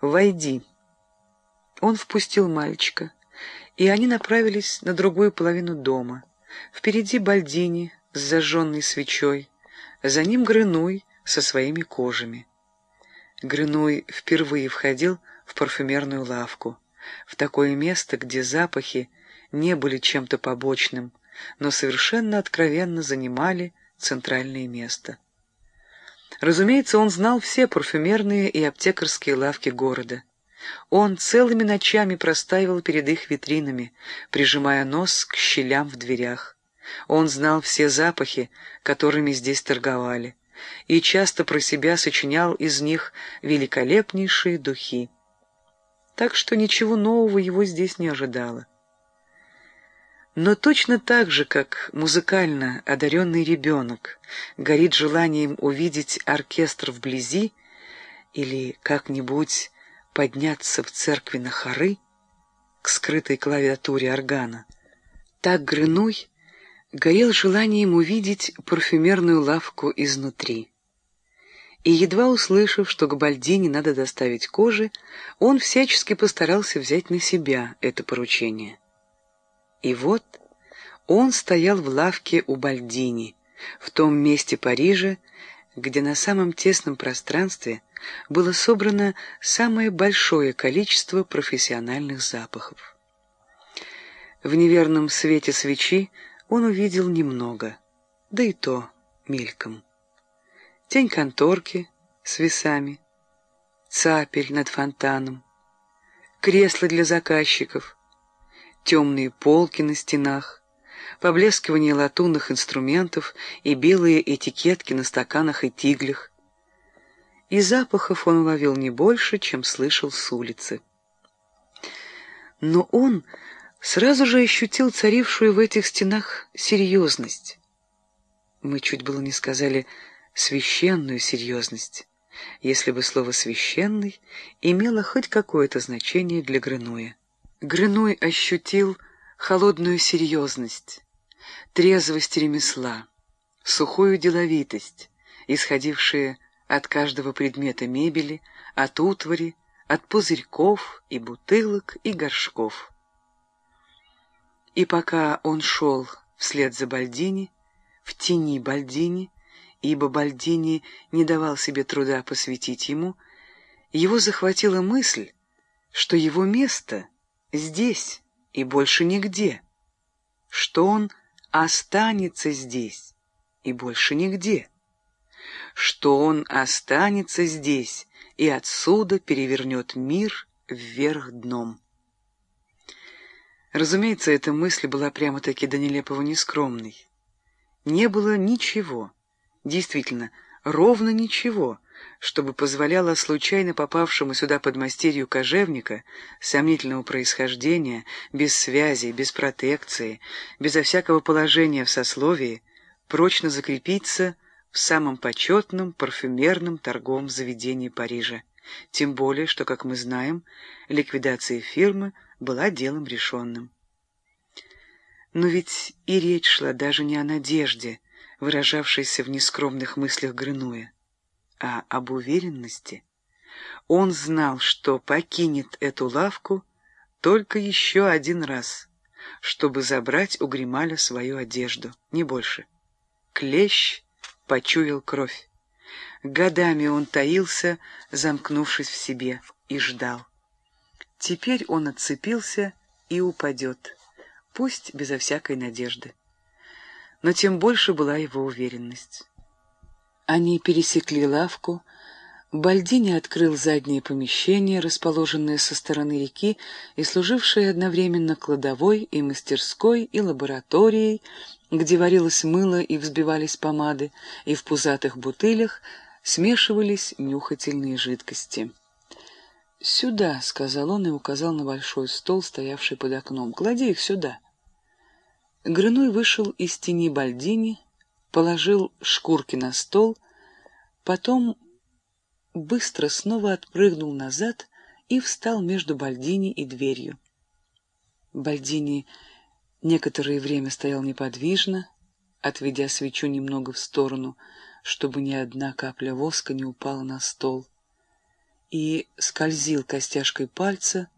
«Войди». Он впустил мальчика, и они направились на другую половину дома. Впереди Бальдини с зажженной свечой, за ним Грынуй со своими кожами. Грынуй впервые входил в парфюмерную лавку, в такое место, где запахи не были чем-то побочным, но совершенно откровенно занимали центральное место. Разумеется, он знал все парфюмерные и аптекарские лавки города. Он целыми ночами простаивал перед их витринами, прижимая нос к щелям в дверях. Он знал все запахи, которыми здесь торговали, и часто про себя сочинял из них великолепнейшие духи. Так что ничего нового его здесь не ожидало. Но точно так же, как музыкально одаренный ребенок горит желанием увидеть оркестр вблизи или как-нибудь подняться в церкви на хоры к скрытой клавиатуре органа, так Грынуй горел желанием увидеть парфюмерную лавку изнутри. И едва услышав, что к Бальдине надо доставить кожи, он всячески постарался взять на себя это поручение. И вот он стоял в лавке у Бальдини, в том месте Парижа, где на самом тесном пространстве было собрано самое большое количество профессиональных запахов. В неверном свете свечи он увидел немного, да и то мельком. Тень конторки с весами, цапель над фонтаном, кресло для заказчиков, темные полки на стенах, поблескивание латунных инструментов и белые этикетки на стаканах и тиглях. И запахов он уловил не больше, чем слышал с улицы. Но он сразу же ощутил царившую в этих стенах серьезность. Мы чуть было не сказали священную серьезность, если бы слово «священный» имело хоть какое-то значение для Грынуя. Грыной ощутил холодную серьезность, трезвость ремесла, сухую деловитость, исходившие от каждого предмета мебели, от утвари, от пузырьков и бутылок и горшков. И пока он шел вслед за Бальдини, в тени Бальдини, ибо Бальдини не давал себе труда посвятить ему, его захватила мысль, что его место — здесь и больше нигде, что он останется здесь и больше нигде, что он останется здесь и отсюда перевернет мир вверх дном. Разумеется, эта мысль была прямо-таки до нелепого нескромной. Не было ничего, действительно, ровно ничего, чтобы позволяло случайно попавшему сюда подмастерью кожевника сомнительного происхождения, без связи, без протекции, безо всякого положения в сословии, прочно закрепиться в самом почетном парфюмерном торговом заведении Парижа. Тем более, что, как мы знаем, ликвидация фирмы была делом решенным. Но ведь и речь шла даже не о надежде, выражавшейся в нескромных мыслях Грынуя а об уверенности. Он знал, что покинет эту лавку только еще один раз, чтобы забрать у Грималя свою одежду, не больше. Клещ почуял кровь. Годами он таился, замкнувшись в себе, и ждал. Теперь он отцепился и упадет, пусть безо всякой надежды. Но тем больше была его уверенность. Они пересекли лавку. Бальдини открыл заднее помещение, расположенное со стороны реки и служившее одновременно кладовой и мастерской и лабораторией, где варилось мыло и взбивались помады, и в пузатых бутылях смешивались нюхательные жидкости. «Сюда», — сказал он и указал на большой стол, стоявший под окном. «Клади их сюда». Грыной вышел из тени Бальдини, положил шкурки на стол, потом быстро снова отпрыгнул назад и встал между Бальдини и дверью. Бальдини некоторое время стоял неподвижно, отведя свечу немного в сторону, чтобы ни одна капля воска не упала на стол. и скользил костяшкой пальца